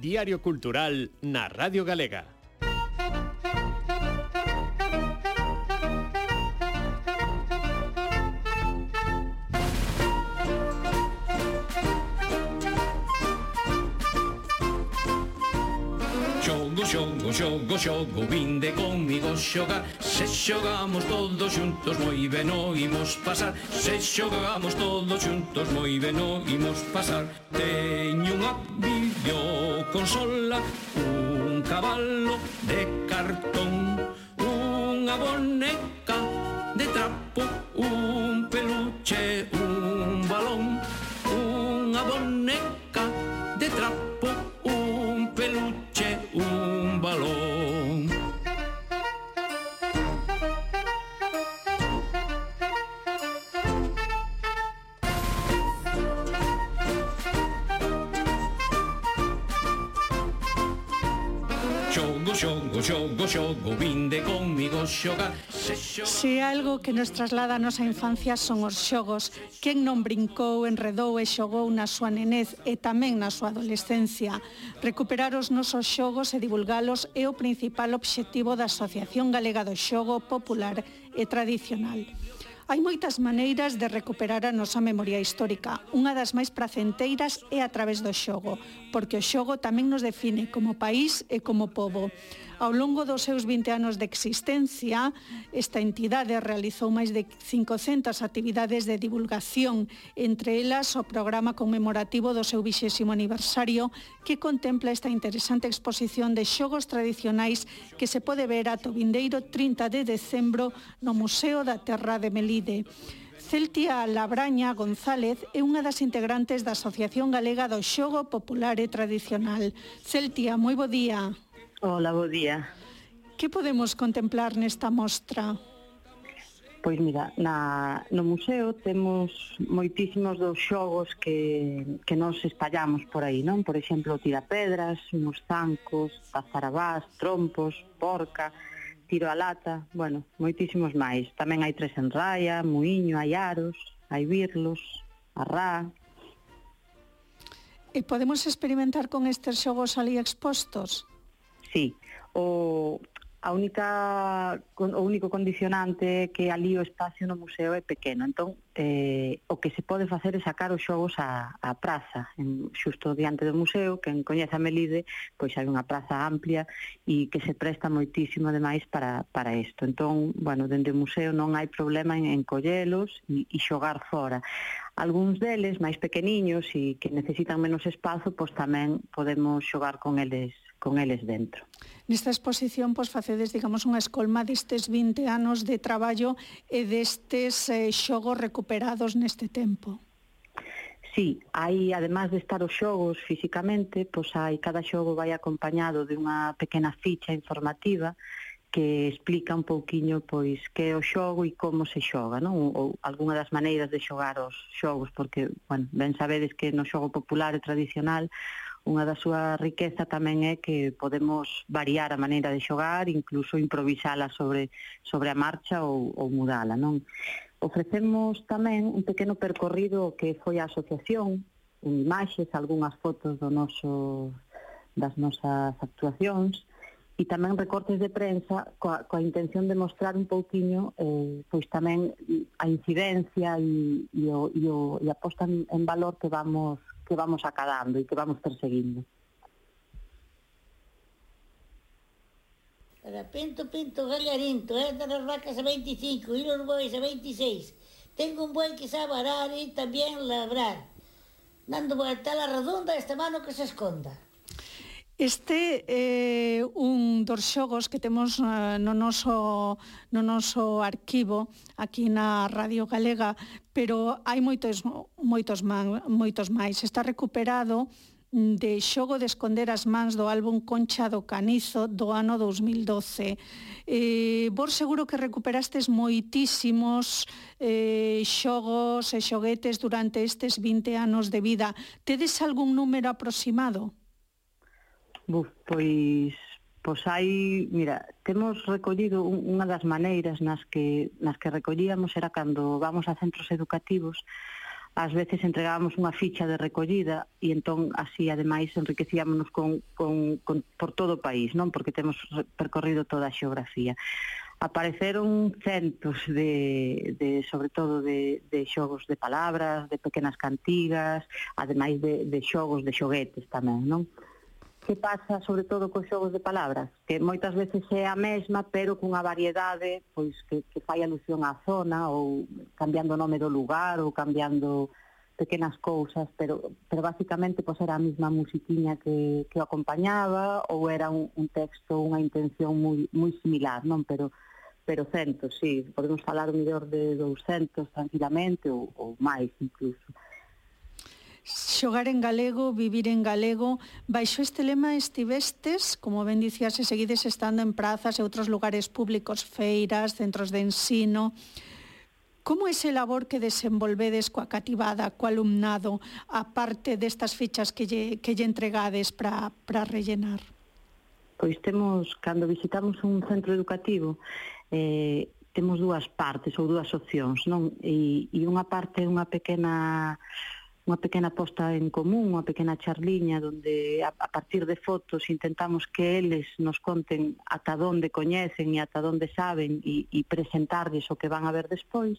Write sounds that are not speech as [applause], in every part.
Diario Cultural na Radio Galega. un xogo Vinde comigo xogar Se xogamos todos xuntos moi ben o imos pasar. Se xogamos todos xuntos moi ben o imos pasar. Teño unha videoconsola Un cabalo de cartón Unha boneca de trapo Un xogo, xogo, xogo, vinde comigo xogar. Se, xoga... Se algo que nos traslada a nosa infancia son os xogos, quen non brincou, enredou e xogou na súa nenez e tamén na súa adolescencia. Recuperar os nosos xogos e divulgalos é o principal obxectivo da Asociación Galega do Xogo Popular e Tradicional. Hai moitas maneiras de recuperar a nosa memoria histórica. Unha das máis placenteiras é a través do xogo, porque o xogo tamén nos define como país e como povo. Ao longo dos seus 20 anos de existencia, esta entidade realizou máis de 500 actividades de divulgación, entre elas o programa conmemorativo do seu 20 aniversario que contempla esta interesante exposición de xogos tradicionais que se pode ver a vindeiro 30 de decembro no Museo da Terra de Melide. Celtia Labraña González é unha das integrantes da Asociación Galega do Xogo Popular e Tradicional. Celtia, moi bo día. Ola, bo día. Que podemos contemplar nesta mostra? Pois mira, na, no museo temos moitísimos dos xogos que, que nos espallamos por aí, non? Por exemplo, tirapedras, uns zancos, pazarabás, trompos, porca, tiro a lata, bueno, moitísimos máis. Tamén hai tres en raya, muiño, hai aros, hai birlos, arrá. E podemos experimentar con estes xogos ali expostos? sí. O, a única o único condicionante que ali o espacio no museo é pequeno. Entón, eh, o que se pode facer é sacar os xogos á, á praza, en, xusto diante do museo, que en coñeza Melide, pois hai unha praza amplia e que se presta moitísimo demais para, para isto. Entón, bueno, dende o museo non hai problema en, en collelos e, e xogar fora. Alguns deles, máis pequeniños e que necesitan menos espazo, pois tamén podemos xogar con eles con eles dentro. Nesta exposición, pois, facedes, digamos, unha escolma destes 20 anos de traballo e destes eh, xogos recuperados neste tempo. Sí, hai, además de estar os xogos físicamente, pois hai, cada xogo vai acompañado de unha pequena ficha informativa que explica un pouquiño pois que é o xogo e como se xoga, non? Ou algunha das maneiras de xogar os xogos, porque, bueno, ben sabedes que no xogo popular e tradicional Unha da súa riqueza tamén é que podemos variar a maneira de xogar, incluso improvisala sobre, sobre a marcha ou, ou mudala, non? Ofrecemos tamén un pequeno percorrido que foi a asociación, en imaxes, algunhas fotos do noso, das nosas actuacións, e tamén recortes de prensa coa, coa intención de mostrar un pouquiño eh, pois tamén a incidencia e, e, o, e, o, e a posta en, en valor que vamos que vamos acadando e que vamos perseguindo. Para Pinto Pinto Gallarinto, é eh, das vacas a 25 e los bois a 26. Tengo un boi que sabe arar e tamén labrar, dando vuelta a la redonda esta mano que se esconda. Este é un dos xogos que temos eh, no noso, no noso arquivo aquí na Radio Galega, pero hai moitos, moitos, man, moitos máis. Está recuperado de Xogo de esconder as mans do álbum Concha do Canizo do ano 2012. Eh, vos seguro que recuperastes moitísimos eh, xogos e xoguetes durante estes 20 anos de vida. Tedes algún número aproximado? Buf, pois pois hai, mira, temos recollido unha das maneiras nas que nas que recollíamos era cando vamos a centros educativos ás veces entregábamos unha ficha de recollida e entón así ademais enriquecíamos con, con, con, por todo o país, non? Porque temos percorrido toda a xeografía. Apareceron centos de, de sobre todo de, de xogos de palabras, de pequenas cantigas, ademais de, de xogos de xoguetes tamén, non? Uh que pasa sobre todo cos xogos de palabras, que moitas veces é a mesma, pero cunha variedade pois que, que fai alusión á zona ou cambiando o nome do lugar ou cambiando pequenas cousas, pero, pero basicamente pois, era a mesma musiquiña que, que o acompañaba ou era un, un texto, unha intención moi, moi similar, non? Pero, pero centos, sí, podemos falar mellor de 200 tranquilamente ou, ou máis incluso xogar en galego, vivir en galego. Baixo este lema estivestes, como ben dicías, e seguides estando en prazas e outros lugares públicos, feiras, centros de ensino. Como é ese labor que desenvolvedes coa cativada, co alumnado, a parte destas fichas que lle, que lle entregades para rellenar? Pois temos, cando visitamos un centro educativo, eh, temos dúas partes ou dúas opcións, non? E, e unha parte é unha pequena unha pequena posta en común, unha pequena charliña donde a, a partir de fotos intentamos que eles nos conten ata onde coñecen e ata onde saben e, e presentarles o que van a ver despois.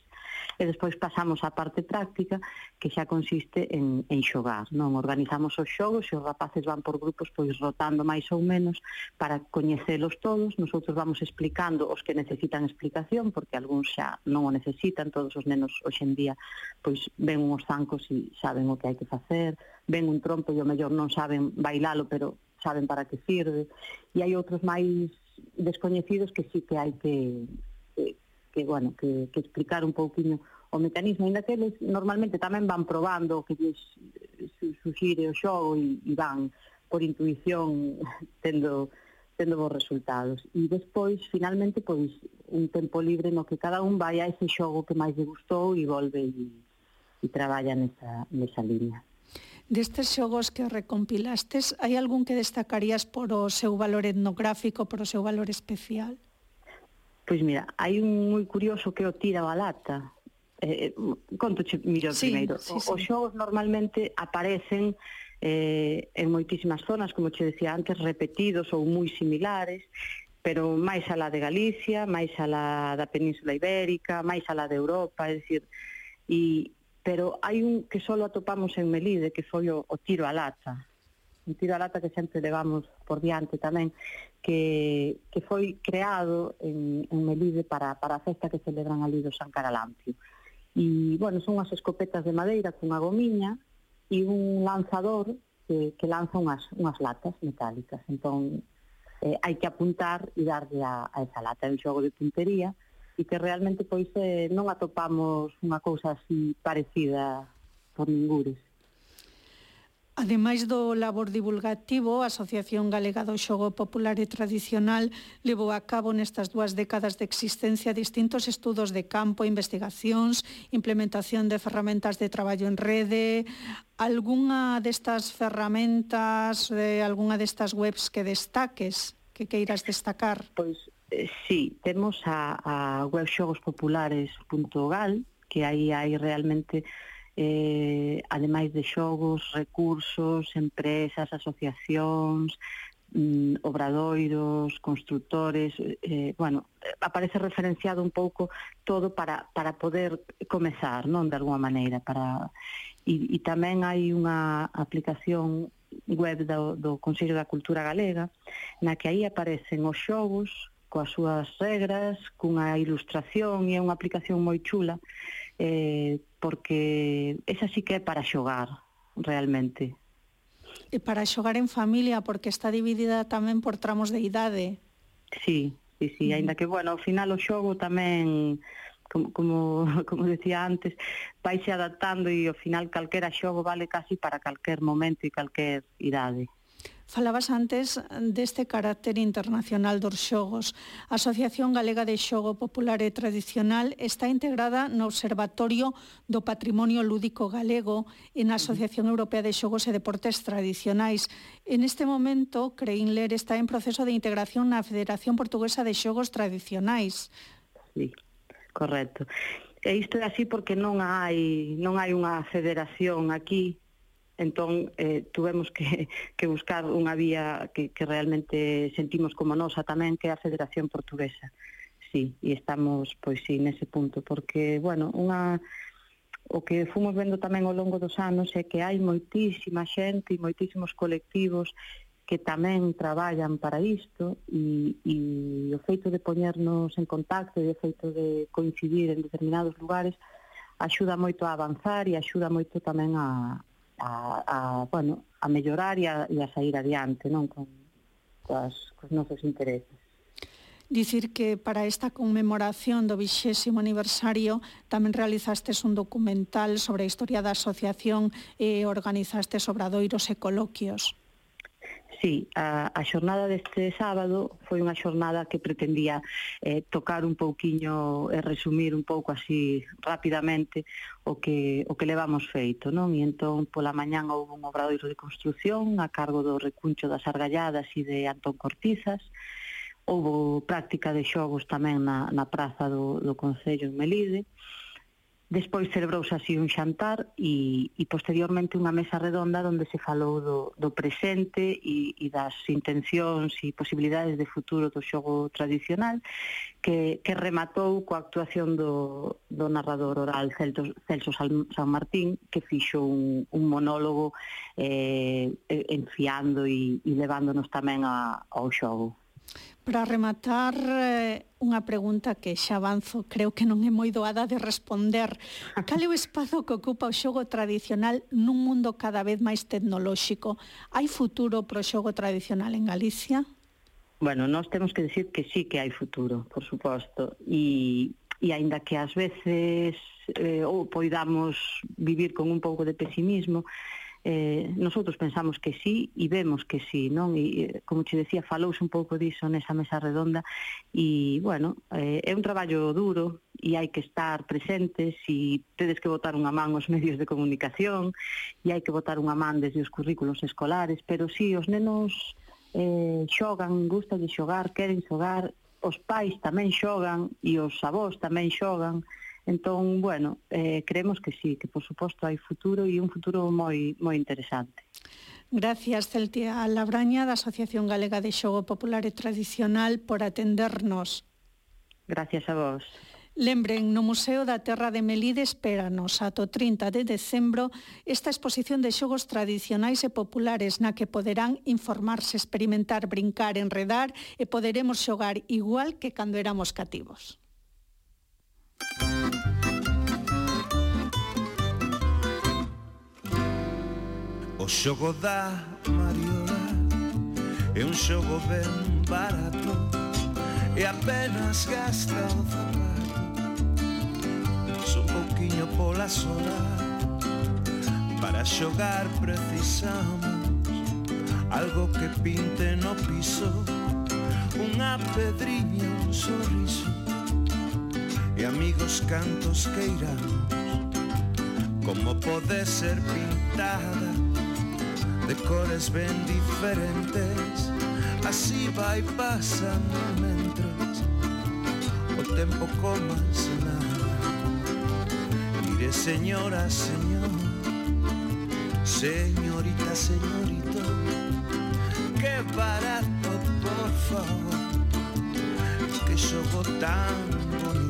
E despois pasamos á parte práctica que xa consiste en, en xogar non? Organizamos os xogos e os rapaces van por grupos pois rotando máis ou menos para coñecelos todos. Nosotros vamos explicando os que necesitan explicación porque algúns xa non o necesitan. Todos os nenos hoxendía pois ven uns zancos e saben saben o que hai que facer, ven un trompo e o mellor non saben bailalo, pero saben para que sirve, e hai outros máis descoñecidos que sí que hai que, que, que bueno, que, que explicar un pouquiño o mecanismo, ainda que eles normalmente tamén van probando o que lles suxire o xogo e, e van por intuición [laughs] tendo tendo bons resultados. E despois, finalmente, pois, un tempo libre no que cada un vai a ese xogo que máis lle gustou e volve e, e traballa nesa, nesa línea. Destes xogos que recompilastes, hai algún que destacarías por o seu valor etnográfico, por o seu valor especial? Pois mira, hai un moi curioso que o tira a lata. Eh, eh conto che, miro sí, primeiro. Sí, sí. Os xogos normalmente aparecen eh, en moitísimas zonas, como che decía antes, repetidos ou moi similares, pero máis alá de Galicia, máis alá da Península Ibérica, máis alá de Europa, é dicir, e, pero hai un que só atopamos en Melide, que foi o, o tiro a lata, un tiro a lata que sempre levamos por diante tamén, que, que foi creado en, en Melide para, para a festa que celebran ali do San Caralampio. E, bueno, son unhas escopetas de madeira cunha gomiña e un lanzador que, que lanza unhas, unhas latas metálicas. Entón, eh, hai que apuntar e darlle a, a esa lata. É un xogo de puntería, e que realmente pois eh, non atopamos unha cousa así parecida por ningures. Ademais do labor divulgativo, a Asociación Galega do Xogo Popular e Tradicional levou a cabo nestas dúas décadas de existencia distintos estudos de campo, investigacións, implementación de ferramentas de traballo en rede, algunha destas ferramentas, de algunha destas webs que destaques, que queiras destacar? Pois Sí, temos a, a webxogos.populares.gal que aí hai realmente eh, ademais de xogos, recursos, empresas, asociacións, mm, obradoiros, constructores, eh, bueno, aparece referenciado un pouco todo para, para poder comezar, non, de alguma maneira, para... E, e tamén hai unha aplicación web do, do Consello da Cultura Galega, na que aí aparecen os xogos, coas súas regras, cunha ilustración e unha aplicación moi chula, eh, porque esa sí que é para xogar, realmente. E para xogar en familia, porque está dividida tamén por tramos de idade. Sí, sí, sí, mm. ainda que, bueno, ao final o xogo tamén como, como, [laughs] como decía antes, vaise adaptando e ao final calquera xogo vale casi para calquer momento e calquer idade. Falabas antes deste carácter internacional dos xogos. A Asociación Galega de Xogo Popular e Tradicional está integrada no Observatorio do Patrimonio Lúdico Galego e na Asociación Europea de Xogos e Deportes Tradicionais. En este momento, Creinler está en proceso de integración na Federación Portuguesa de Xogos Tradicionais. Sí, correcto. E isto é así porque non hai non hai unha federación aquí entón eh, tuvemos que, [laughs] que buscar unha vía que, que realmente sentimos como nosa tamén, que é a Federación Portuguesa. Sí, e estamos, pois sí, nese punto, porque, bueno, unha, o que fomos vendo tamén ao longo dos anos é que hai moitísima xente e moitísimos colectivos que tamén traballan para isto e, e o feito de poñernos en contacto e o feito de coincidir en determinados lugares axuda moito a avanzar e axuda moito tamén a, a, a, bueno, a mellorar e a, e a sair adiante non con, coas, cos nosos intereses. Dicir que para esta conmemoración do vixésimo aniversario tamén realizastes un documental sobre a historia da asociación e organizastes obradoiros e coloquios. Sí, a, a xornada deste sábado foi unha xornada que pretendía eh, tocar un pouquiño e resumir un pouco así rapidamente o que, o que levamos feito, non? E entón pola mañán houve un obradoiro de construción a cargo do recuncho das Argalladas e de Antón Cortizas, houve práctica de xogos tamén na, na praza do, do Concello en Melide, Despois celebrouse así un xantar e, e posteriormente unha mesa redonda onde se falou do, do presente e, e das intencións e posibilidades de futuro do xogo tradicional que, que rematou coa actuación do, do narrador oral Celso, Celso San Martín que fixo un, un monólogo eh, enfiando e, e levándonos tamén a, ao xogo. Para rematar, eh, unha pregunta que xa avanzo, creo que non é moi doada de responder. [laughs] Cal é o espazo que ocupa o xogo tradicional nun mundo cada vez máis tecnolóxico? Hai futuro pro xogo tradicional en Galicia? Bueno, nós temos que decir que sí que hai futuro, por suposto, e, e aínda que ás veces eh, ou poidamos vivir con un pouco de pesimismo, eh, nosotros pensamos que sí e vemos que sí, non? E, eh, como te decía, falouse un pouco diso nesa mesa redonda e, bueno, eh, é un traballo duro e hai que estar presentes e tedes que botar unha man os medios de comunicación e hai que botar unha man desde os currículos escolares, pero sí, os nenos eh, xogan, gusta de xogar, queren xogar, os pais tamén xogan e os avós tamén xogan, Entón, bueno, eh, creemos que sí, que por suposto hai futuro e un futuro moi, moi interesante. Gracias, Celtia Labraña, da Asociación Galega de Xogo Popular e Tradicional, por atendernos. Gracias a vos. Lembren, no Museo da Terra de Melide espéranos ato 30 de decembro esta exposición de xogos tradicionais e populares na que poderán informarse, experimentar, brincar, enredar e poderemos xogar igual que cando éramos cativos. xogo da mariola É un xogo ben barato E apenas gasta o zapato Son un pouquiño pola sola Para xogar precisamos Algo que pinte no piso Unha pedriña, un sorriso E amigos cantos que irán Como pode ser pintada colores ven diferentes, así va y pasa mientras o tempo coma nada. Mire señora, señor, señorita, señorito, qué barato, por favor, que yo tan bonito.